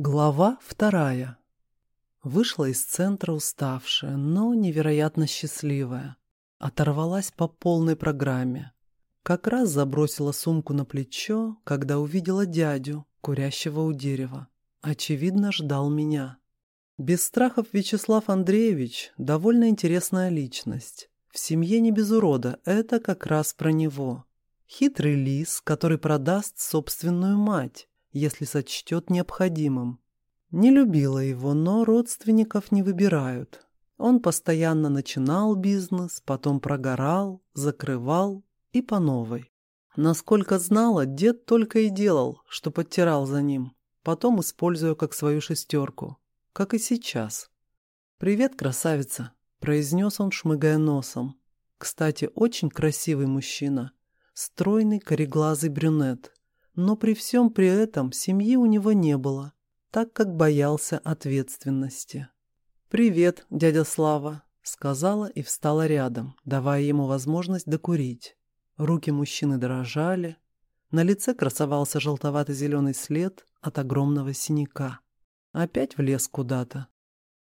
Глава вторая. Вышла из центра уставшая, но невероятно счастливая. Оторвалась по полной программе. Как раз забросила сумку на плечо, когда увидела дядю, курящего у дерева. Очевидно, ждал меня. Без страхов Вячеслав Андреевич – довольно интересная личность. В семье не без урода, это как раз про него. Хитрый лис, который продаст собственную мать если сочтет необходимым. Не любила его, но родственников не выбирают. Он постоянно начинал бизнес, потом прогорал, закрывал и по новой. Насколько знала, дед только и делал, что подтирал за ним, потом используя как свою шестерку, как и сейчас. «Привет, красавица», — произнес он, шмыгая носом. Кстати, очень красивый мужчина, стройный кореглазый брюнет но при всем при этом семьи у него не было, так как боялся ответственности. «Привет, дядя Слава», — сказала и встала рядом, давая ему возможность докурить. Руки мужчины дрожали, на лице красовался желтовато-зеленый след от огромного синяка. Опять влез куда-то.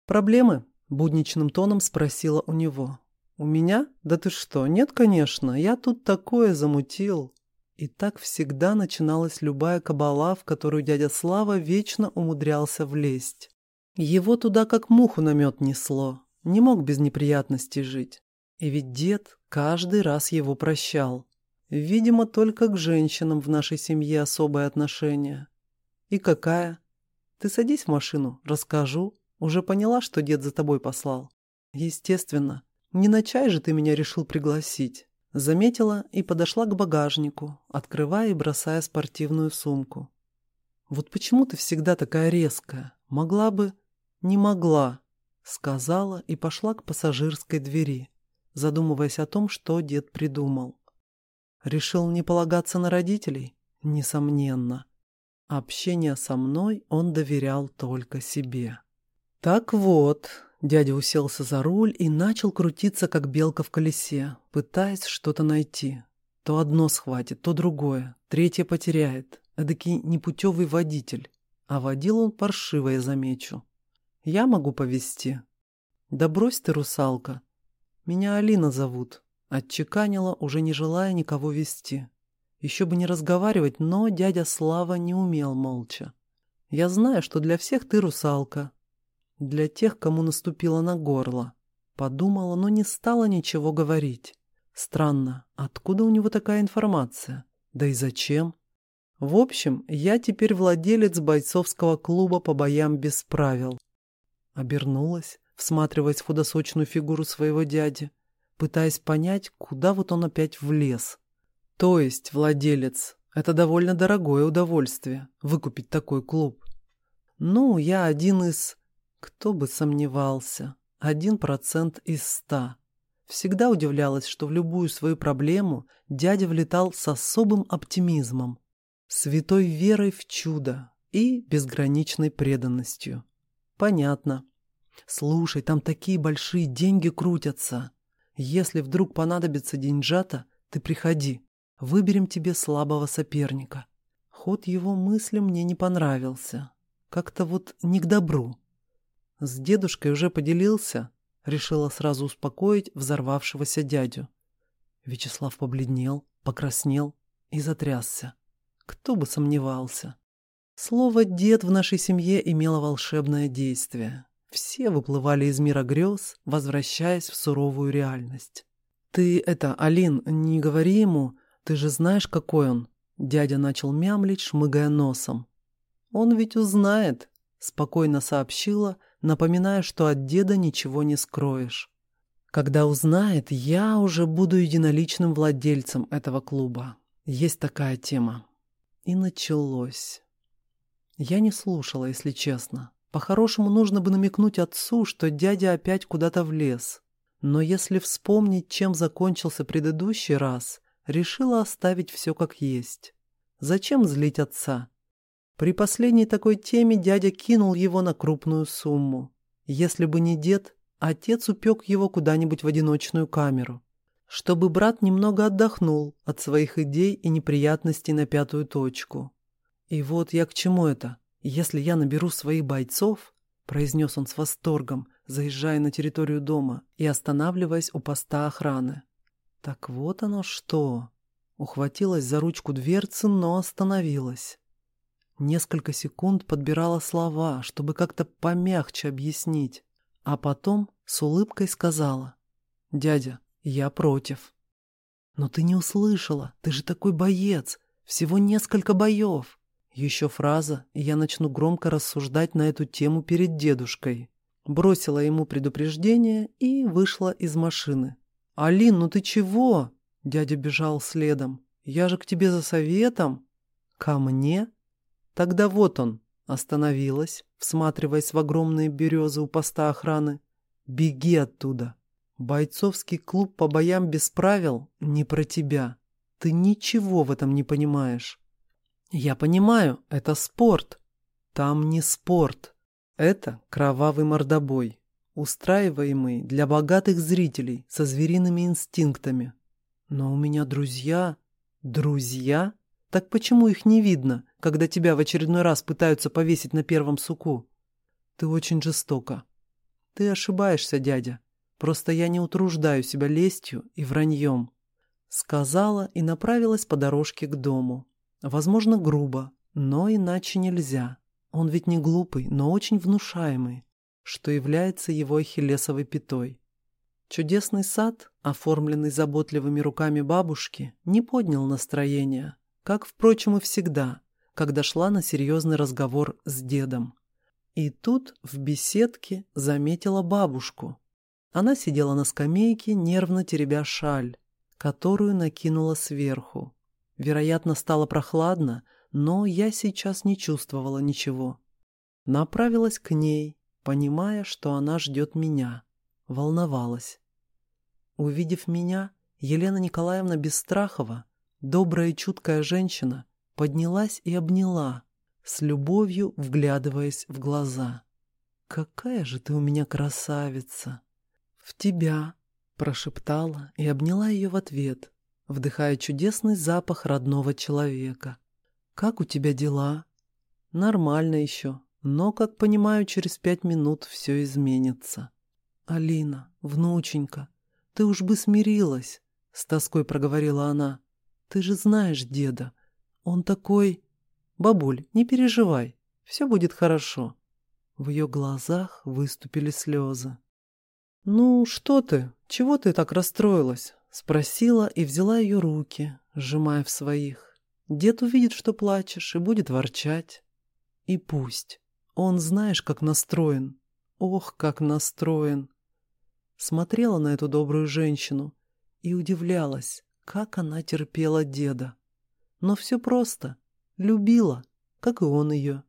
«Проблемы?» — будничным тоном спросила у него. «У меня? Да ты что? Нет, конечно. Я тут такое замутил. И так всегда начиналась любая кабала, в которую дядя Слава вечно умудрялся влезть. Его туда как муху на мед несло, не мог без неприятностей жить. И ведь дед каждый раз его прощал. Видимо, только к женщинам в нашей семье особое отношение. И какая? Ты садись в машину, расскажу. Уже поняла, что дед за тобой послал? Естественно. Не на чай же ты меня решил пригласить. Заметила и подошла к багажнику, открывая и бросая спортивную сумку. «Вот почему ты всегда такая резкая? Могла бы...» «Не могла», — сказала и пошла к пассажирской двери, задумываясь о том, что дед придумал. Решил не полагаться на родителей? Несомненно. Общение со мной он доверял только себе. «Так вот», Дядя уселся за руль и начал крутиться, как белка в колесе, пытаясь что-то найти. То одно схватит, то другое, третье потеряет. Эдакий непутевый водитель. А водил он паршиво, я замечу. Я могу повезти. Да брось ты, русалка. Меня Алина зовут. Отчеканила, уже не желая никого вести. Еще бы не разговаривать, но дядя Слава не умел молча. Я знаю, что для всех ты русалка, для тех, кому наступила на горло. Подумала, но не стала ничего говорить. Странно, откуда у него такая информация? Да и зачем? В общем, я теперь владелец бойцовского клуба по боям без правил. Обернулась, всматриваясь в худосочную фигуру своего дяди, пытаясь понять, куда вот он опять влез. То есть, владелец, это довольно дорогое удовольствие, выкупить такой клуб. Ну, я один из кто бы сомневался. Один процент из ста. Всегда удивлялась, что в любую свою проблему дядя влетал с особым оптимизмом, святой верой в чудо и безграничной преданностью. Понятно. Слушай, там такие большие деньги крутятся. Если вдруг понадобится деньжата, ты приходи. Выберем тебе слабого соперника. Ход его мысли мне не понравился. Как-то вот не к добру. С дедушкой уже поделился, решила сразу успокоить взорвавшегося дядю. Вячеслав побледнел, покраснел и затрясся. Кто бы сомневался. Слово «дед» в нашей семье имело волшебное действие. Все выплывали из мира грез, возвращаясь в суровую реальность. «Ты это, Алин, не говори ему, ты же знаешь, какой он!» Дядя начал мямлить, шмыгая носом. «Он ведь узнает», — спокойно сообщила, — напоминая, что от деда ничего не скроешь. Когда узнает, я уже буду единоличным владельцем этого клуба. Есть такая тема. И началось. Я не слушала, если честно. По-хорошему нужно бы намекнуть отцу, что дядя опять куда-то влез. Но если вспомнить, чем закончился предыдущий раз, решила оставить все как есть. Зачем злить отца? При последней такой теме дядя кинул его на крупную сумму. Если бы не дед, отец упек его куда-нибудь в одиночную камеру, чтобы брат немного отдохнул от своих идей и неприятностей на пятую точку. И вот я к чему это? Если я наберу своих бойцов, произнес он с восторгом, заезжая на территорию дома и останавливаясь у поста охраны. Так вот оно что. Ухватилась за ручку дверцы, но остановилась. Несколько секунд подбирала слова, чтобы как-то помягче объяснить, а потом с улыбкой сказала. «Дядя, я против». «Но ты не услышала, ты же такой боец, всего несколько боев». Еще фраза, и я начну громко рассуждать на эту тему перед дедушкой. Бросила ему предупреждение и вышла из машины. «Алин, ну ты чего?» Дядя бежал следом. «Я же к тебе за советом». «Ко мне?» «Тогда вот он». Остановилась, всматриваясь в огромные березы у поста охраны. «Беги оттуда». Бойцовский клуб по боям без правил не про тебя. Ты ничего в этом не понимаешь. Я понимаю, это спорт. Там не спорт. Это кровавый мордобой, устраиваемый для богатых зрителей со звериными инстинктами. Но у меня друзья... Друзья? Так почему их не видно, когда тебя в очередной раз пытаются повесить на первом суку? Ты очень жестоко. Ты ошибаешься, дядя. Просто я не утруждаю себя лестью и враньем. Сказала и направилась по дорожке к дому. Возможно, грубо, но иначе нельзя. Он ведь не глупый, но очень внушаемый, что является его ахиллесовой пятой. Чудесный сад, оформленный заботливыми руками бабушки, не поднял настроения, как, впрочем, и всегда, когда шла на серьезный разговор с дедом. И тут в беседке заметила бабушку. Она сидела на скамейке, нервно теребя шаль, которую накинула сверху. Вероятно, стало прохладно, но я сейчас не чувствовала ничего. Направилась к ней, понимая, что она ждет меня. Волновалась. Увидев меня, Елена Николаевна Бесстрахова, добрая чуткая женщина, поднялась и обняла, с любовью вглядываясь в глаза. «Какая же ты у меня красавица!» «В тебя!» – прошептала и обняла ее в ответ, вдыхая чудесный запах родного человека. «Как у тебя дела?» «Нормально еще, но, как понимаю, через пять минут все изменится». «Алина, внученька, ты уж бы смирилась», — с тоской проговорила она. «Ты же знаешь деда. Он такой...» «Бабуль, не переживай, все будет хорошо». В ее глазах выступили слезы. «Ну, что ты? Чего ты так расстроилась?» Спросила и взяла ее руки, сжимая в своих. Дед увидит, что плачешь, и будет ворчать. И пусть. Он знаешь, как настроен. Ох, как настроен. Смотрела на эту добрую женщину и удивлялась, как она терпела деда. Но все просто. Любила, как и он ее.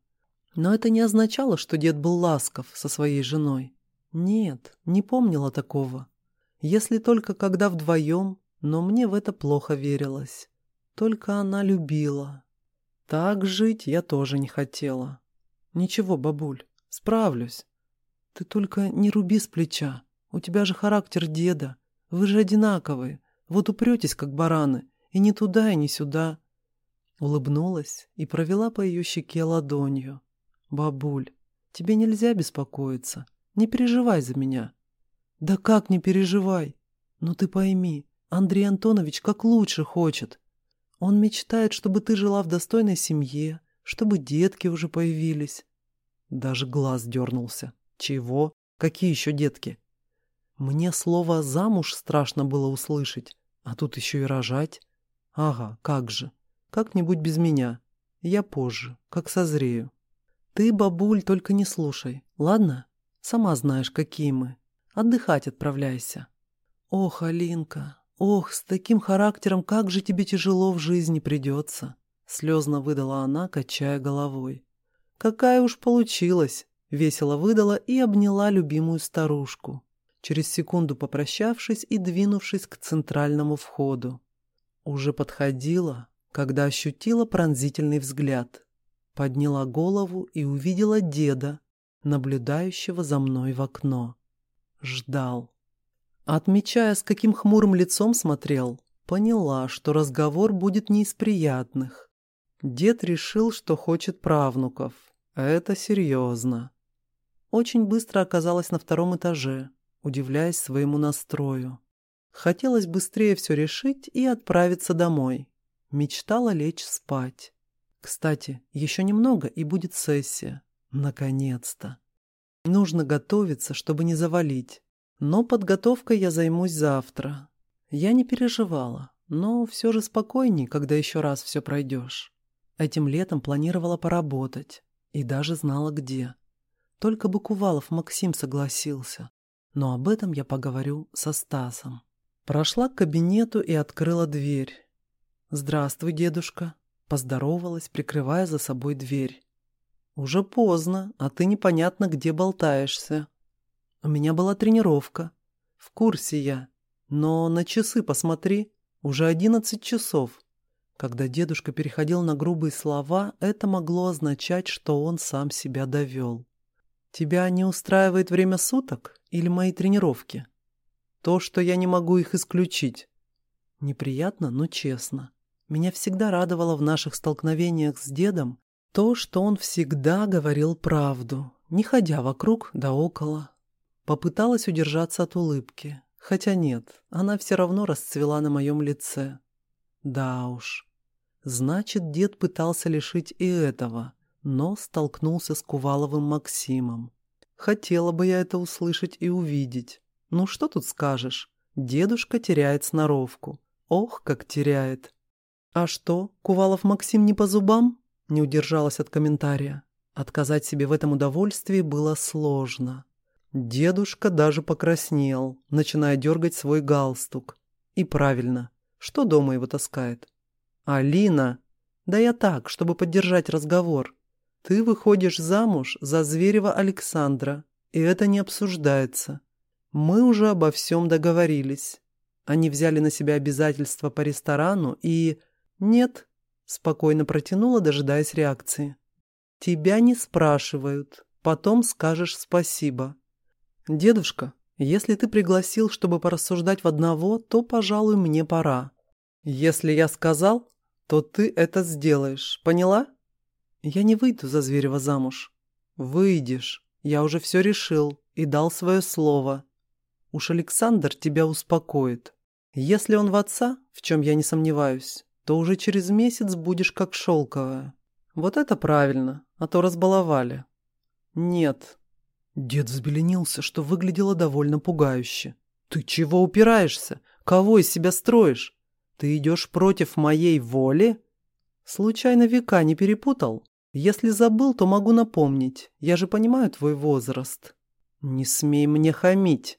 Но это не означало, что дед был ласков со своей женой. Нет, не помнила такого. Если только когда вдвоем, но мне в это плохо верилось. Только она любила. Так жить я тоже не хотела. Ничего, бабуль, справлюсь. Ты только не руби с плеча. У тебя же характер деда. Вы же одинаковые. Вот упретесь, как бараны. И не туда, и не сюда. Улыбнулась и провела по ее щеке ладонью. «Бабуль, тебе нельзя беспокоиться. Не переживай за меня. «Да как не переживай? Но ты пойми, Андрей Антонович как лучше хочет. Он мечтает, чтобы ты жила в достойной семье, чтобы детки уже появились». Даже глаз дернулся. «Чего? Какие еще детки?» Мне слово «замуж» страшно было услышать, а тут еще и рожать. Ага, как же. Как-нибудь без меня. Я позже, как созрею. Ты, бабуль, только не слушай, ладно? Сама знаешь, какие мы. Отдыхать отправляйся. Ох, Алинка, ох, с таким характером как же тебе тяжело в жизни придется. Слезно выдала она, качая головой. Какая уж получилась. Весело выдала и обняла любимую старушку, через секунду попрощавшись и двинувшись к центральному входу. Уже подходила, когда ощутила пронзительный взгляд. Подняла голову и увидела деда, наблюдающего за мной в окно. Ждал. Отмечая, с каким хмурым лицом смотрел, поняла, что разговор будет не из приятных. Дед решил, что хочет правнуков. Это серьезно. Очень быстро оказалась на втором этаже, удивляясь своему настрою. Хотелось быстрее все решить и отправиться домой. Мечтала лечь спать. Кстати, еще немного и будет сессия. Наконец-то. Нужно готовиться, чтобы не завалить. Но подготовкой я займусь завтра. Я не переживала, но все же спокойней, когда еще раз все пройдешь. Этим летом планировала поработать. И даже знала, где. Только бы Кувалов Максим согласился. Но об этом я поговорю со Стасом. Прошла к кабинету и открыла дверь. «Здравствуй, дедушка», — поздоровалась, прикрывая за собой дверь. «Уже поздно, а ты непонятно где болтаешься. У меня была тренировка. В курсе я. Но на часы посмотри, уже одиннадцать часов». Когда дедушка переходил на грубые слова, это могло означать, что он сам себя довел. «Тебя не устраивает время суток или мои тренировки?» «То, что я не могу их исключить». Неприятно, но честно. Меня всегда радовало в наших столкновениях с дедом то, что он всегда говорил правду, не ходя вокруг да около. Попыталась удержаться от улыбки, хотя нет, она все равно расцвела на моем лице. Да уж. Значит, дед пытался лишить и этого, но столкнулся с Куваловым Максимом. Хотела бы я это услышать и увидеть. Ну что тут скажешь? Дедушка теряет сноровку. Ох, как теряет. «А что, Кувалов Максим не по зубам?» Не удержалась от комментария. Отказать себе в этом удовольствии было сложно. Дедушка даже покраснел, начиная дергать свой галстук. И правильно. Что дома его таскает? «Алина!» «Да я так, чтобы поддержать разговор. Ты выходишь замуж за Зверева Александра, и это не обсуждается. Мы уже обо всем договорились. Они взяли на себя обязательства по ресторану и «Нет», — спокойно протянула, дожидаясь реакции. «Тебя не спрашивают. Потом скажешь спасибо». «Дедушка, если ты пригласил, чтобы порассуждать в одного, то, пожалуй, мне пора. Если я сказал, то ты это сделаешь. Поняла?» «Я не выйду за Зверева замуж». «Выйдешь. Я уже все решил и дал свое слово. Уж Александр тебя успокоит. Если он в отца, в чем я не сомневаюсь, то уже через месяц будешь как шелковая. Вот это правильно, а то разбаловали. Нет. Дед взбеленился, что выглядело довольно пугающе. Ты чего упираешься? Кого из себя строишь? Ты идешь против моей воли? Случайно века не перепутал? Если забыл, то могу напомнить. Я же понимаю твой возраст. Не смей мне хамить.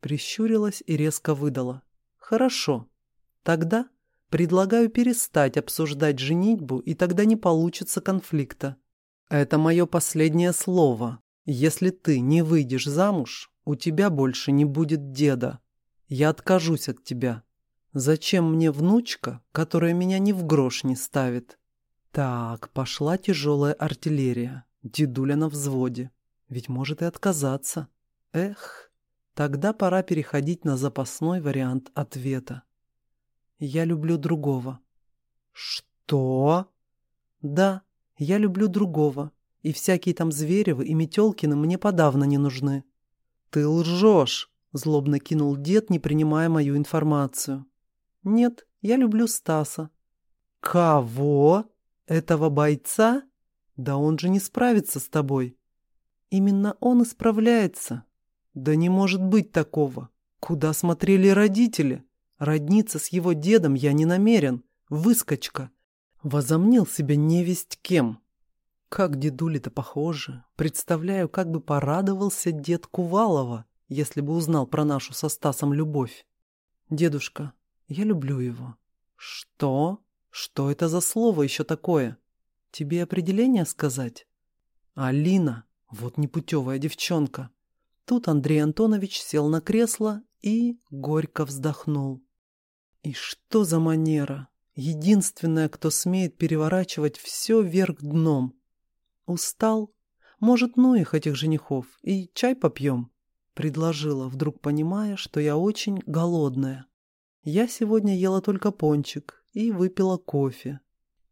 Прищурилась и резко выдала. Хорошо. Тогда Предлагаю перестать обсуждать женитьбу, и тогда не получится конфликта. Это мое последнее слово. Если ты не выйдешь замуж, у тебя больше не будет деда. Я откажусь от тебя. Зачем мне внучка, которая меня ни в грош не ставит? Так, пошла тяжелая артиллерия. Дедуля на взводе. Ведь может и отказаться. Эх, тогда пора переходить на запасной вариант ответа. Я люблю другого. Что? Да, я люблю другого. И всякие там Зверевы и Метелкины мне подавно не нужны. Ты лжешь, злобно кинул дед, не принимая мою информацию. Нет, я люблю Стаса. Кого? Этого бойца? Да он же не справится с тобой. Именно он и справляется. Да не может быть такого. Куда смотрели родители? Родниться с его дедом я не намерен. Выскочка. Возомнил себя невесть кем. Как дедули-то похожи. Представляю, как бы порадовался дед Кувалова, если бы узнал про нашу со Стасом любовь. Дедушка, я люблю его. Что? Что это за слово еще такое? Тебе определение сказать? Алина, вот непутевая девчонка. Тут Андрей Антонович сел на кресло и горько вздохнул. И что за манера? Единственная, кто смеет переворачивать все вверх дном. Устал? Может, ну их, этих женихов, и чай попьем? Предложила, вдруг понимая, что я очень голодная. Я сегодня ела только пончик и выпила кофе.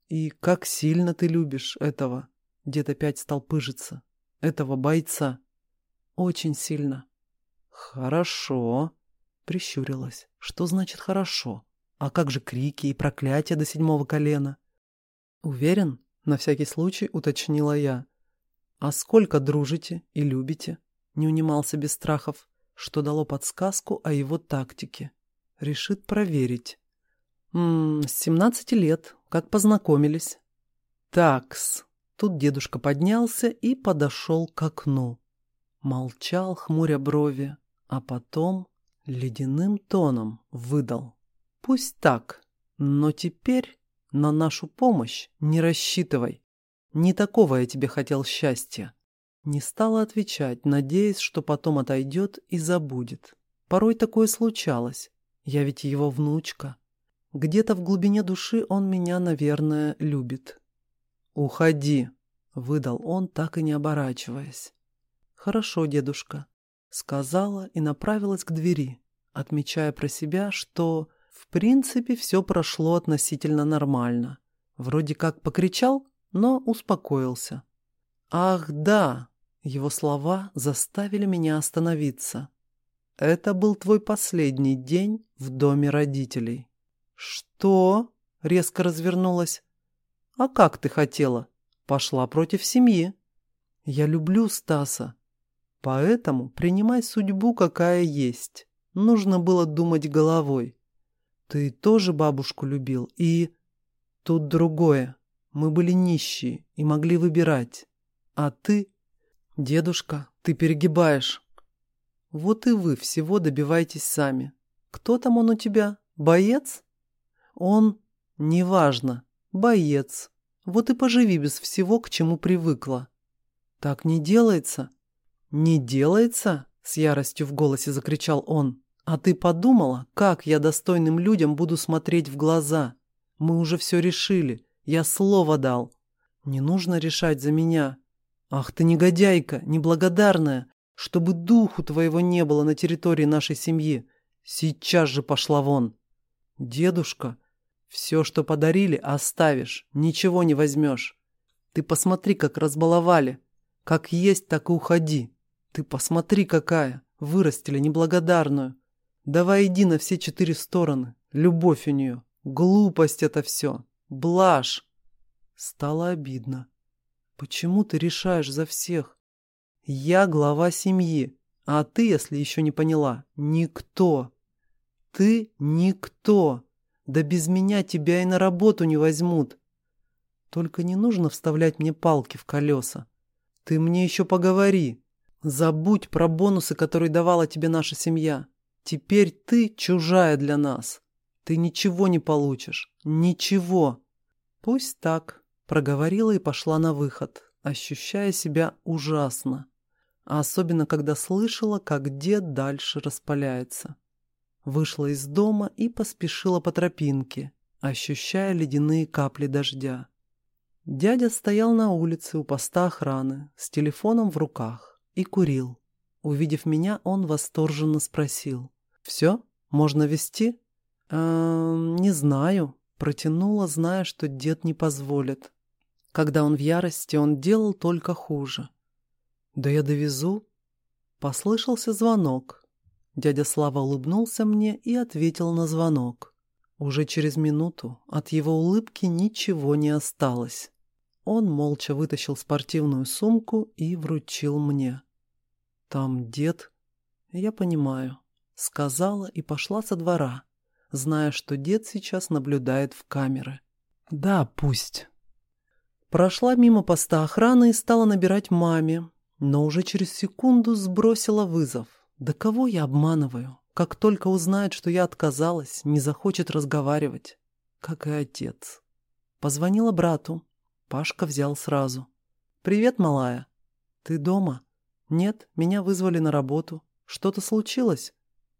И как сильно ты любишь этого. Дед опять стал пыжиться. Этого бойца. Очень сильно. Хорошо. Прищурилась. Что значит хорошо? А как же крики и проклятия до седьмого колена? Уверен? На всякий случай уточнила я. А сколько дружите и любите? Не унимался без страхов, что дало подсказку о его тактике. Решит проверить. Ммм, с семнадцати лет, как познакомились. Такс. Тут дедушка поднялся и подошел к окну. Молчал, хмуря брови, а потом ледяным тоном выдал. «Пусть так, но теперь на нашу помощь не рассчитывай. Не такого я тебе хотел счастья». Не стала отвечать, надеясь, что потом отойдет и забудет. Порой такое случалось. Я ведь его внучка. Где-то в глубине души он меня, наверное, любит. «Уходи», — выдал он, так и не оборачиваясь. «Хорошо, дедушка», — сказала и направилась к двери, отмечая про себя, что, в принципе, все прошло относительно нормально. Вроде как покричал, но успокоился. «Ах, да!» — его слова заставили меня остановиться. «Это был твой последний день в доме родителей». «Что?» — резко развернулась. «А как ты хотела? Пошла против семьи». «Я люблю Стаса, Поэтому принимай судьбу, какая есть. Нужно было думать головой. Ты тоже бабушку любил, и... Тут другое. Мы были нищие и могли выбирать. А ты... Дедушка, ты перегибаешь. Вот и вы всего добиваетесь сами. Кто там он у тебя? Боец? Он... Неважно. Боец. Вот и поживи без всего, к чему привыкла. Так не делается. «Не делается?» — с яростью в голосе закричал он. «А ты подумала, как я достойным людям буду смотреть в глаза? Мы уже все решили. Я слово дал. Не нужно решать за меня. Ах ты негодяйка, неблагодарная, чтобы духу твоего не было на территории нашей семьи. Сейчас же пошла вон. Дедушка, все, что подарили, оставишь, ничего не возьмешь. Ты посмотри, как разбаловали. Как есть, так и уходи. Ты посмотри, какая! Вырастили неблагодарную. Давай иди на все четыре стороны. Любовь у нее. Глупость это все. Блажь. Стало обидно. Почему ты решаешь за всех? Я глава семьи, а ты, если еще не поняла, никто. Ты никто. Да без меня тебя и на работу не возьмут. Только не нужно вставлять мне палки в колеса. Ты мне еще поговори. Забудь про бонусы, которые давала тебе наша семья. Теперь ты чужая для нас. Ты ничего не получишь. Ничего. Пусть так, проговорила и пошла на выход, ощущая себя ужасно. А особенно, когда слышала, как дед дальше распаляется. Вышла из дома и поспешила по тропинке, ощущая ледяные капли дождя. Дядя стоял на улице у поста охраны с телефоном в руках и курил. Увидев меня, он восторженно спросил. «Все? Можно вести?» «Эм, не знаю», — протянула, зная, что дед не позволит. Когда он в ярости, он делал только хуже. «Да я довезу». Послышался звонок. Дядя Слава улыбнулся мне и ответил на звонок. Уже через минуту от его улыбки ничего не осталось. Он молча вытащил спортивную сумку и вручил мне. «Там дед?» «Я понимаю», — сказала и пошла со двора, зная, что дед сейчас наблюдает в камеры. «Да, пусть». Прошла мимо поста охраны и стала набирать маме, но уже через секунду сбросила вызов. Да кого я обманываю? Как только узнает, что я отказалась, не захочет разговаривать. Как и отец. Позвонила брату. Пашка взял сразу. «Привет, малая. Ты дома?» «Нет, меня вызвали на работу. Что-то случилось?»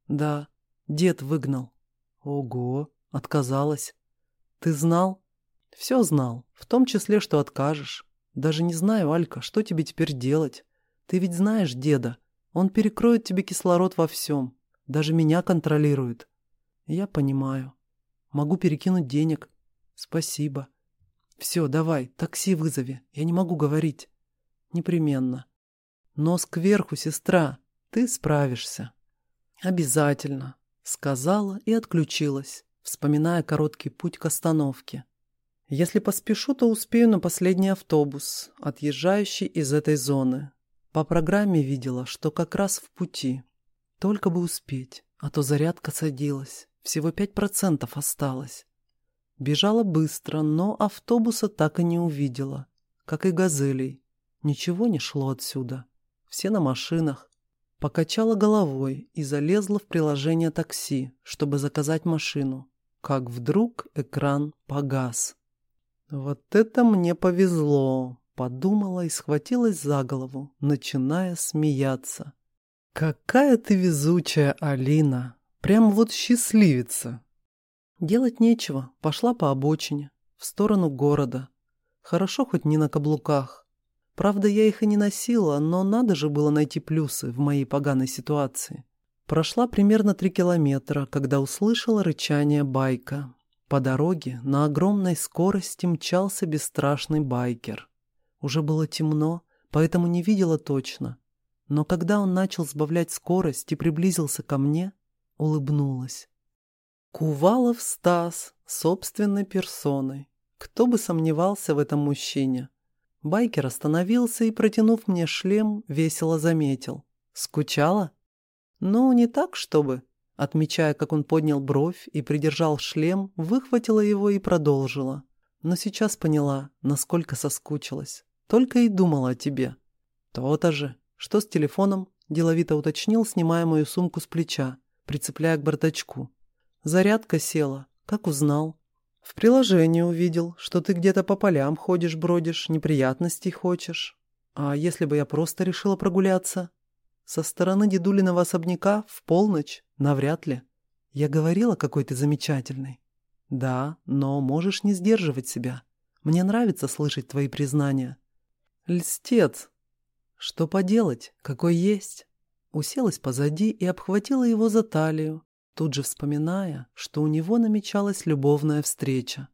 «Да. Дед выгнал». «Ого!» — отказалась. «Ты знал?» «Все знал, в том числе, что откажешь. Даже не знаю, Алька, что тебе теперь делать. Ты ведь знаешь деда. Он перекроет тебе кислород во всем. Даже меня контролирует». «Я понимаю. Могу перекинуть денег. Спасибо. Все, давай, такси вызови. Я не могу говорить. Непременно. Нос кверху, сестра. Ты справишься. Обязательно. Сказала и отключилась, вспоминая короткий путь к остановке. Если поспешу, то успею на последний автобус, отъезжающий из этой зоны. По программе видела, что как раз в пути. Только бы успеть, а то зарядка садилась. Всего пять процентов осталось. Бежала быстро, но автобуса так и не увидела, как и газелей. Ничего не шло отсюда. Все на машинах. Покачала головой и залезла в приложение такси, чтобы заказать машину. Как вдруг экран погас. «Вот это мне повезло!» — подумала и схватилась за голову, начиная смеяться. «Какая ты везучая, Алина! Прям вот счастливица!» Делать нечего, пошла по обочине, в сторону города. Хорошо хоть не на каблуках. Правда, я их и не носила, но надо же было найти плюсы в моей поганой ситуации. Прошла примерно три километра, когда услышала рычание байка. По дороге на огромной скорости мчался бесстрашный байкер. Уже было темно, поэтому не видела точно. Но когда он начал сбавлять скорость и приблизился ко мне, улыбнулась. Кувалов Стас, собственной персоной. Кто бы сомневался в этом мужчине. Байкер остановился и, протянув мне шлем, весело заметил. «Скучала?» «Ну, не так, чтобы». Отмечая, как он поднял бровь и придержал шлем, выхватила его и продолжила. Но сейчас поняла, насколько соскучилась. Только и думала о тебе. То-то же. Что с телефоном? Деловито уточнил, снимая мою сумку с плеча, прицепляя к бардачку. Зарядка села. Как узнал? В приложении увидел, что ты где-то по полям ходишь-бродишь, неприятностей хочешь. А если бы я просто решила прогуляться? Со стороны дедулиного особняка в полночь? Навряд ли. Я говорила, какой ты замечательный. Да, но можешь не сдерживать себя. Мне нравится слышать твои признания. Льстец. Что поделать, какой есть? Уселась позади и обхватила его за талию, тут же вспоминая, что у него намечалась любовная встреча.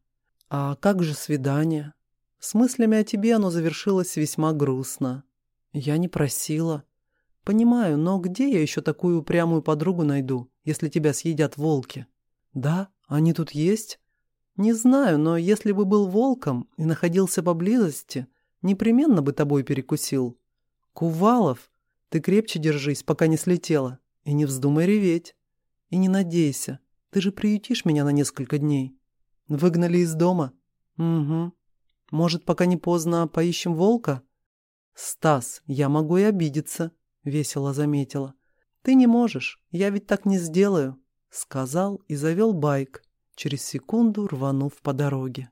А как же свидание? С мыслями о тебе оно завершилось весьма грустно. Я не просила. Понимаю, но где я еще такую упрямую подругу найду, если тебя съедят волки? Да, они тут есть? Не знаю, но если бы был волком и находился поблизости, непременно бы тобой перекусил. Кувалов, ты крепче держись, пока не слетела, и не вздумай реветь. И не надейся, ты же приютишь меня на несколько дней. Выгнали из дома? Угу. Может, пока не поздно, поищем волка? Стас, я могу и обидеться, весело заметила. Ты не можешь, я ведь так не сделаю, сказал и завел байк, через секунду рванув по дороге.